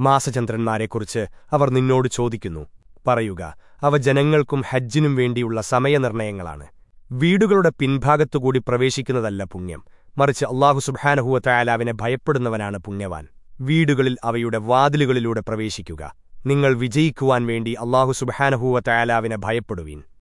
മാസചന്ദ്രന്മാരെക്കുറിച്ച് അവർ നിന്നോട് ചോദിക്കുന്നു. പറയുക അവ ജനങ്ങൾക്കും ഹജ്ജിനും വേണ്ടിയുള്ള സമയനിർണയങ്ങളാണ്. വീടുകളുടെ പിൻഭാഗത്തുകൂടി പ്രവേശിക്കുന്നതല്ല പുണ്യം. മറിച്ച് അള്ളാഹു സുബാനഹുവത്തയാലാവിനെ ഭയപ്പെടുന്നവനാണ് പുണ്യവാൻ. വീടുകളിൽ അവയുടെ വാതിലുകളിലൂടെ പ്രവേശിക്കുക. നിങ്ങൾ വിജയിക്കുവാൻ വേണ്ടി അള്ളാഹു സുബാനഹുവത്തയാലാവിനെ ഭയപ്പെടുവീൻ.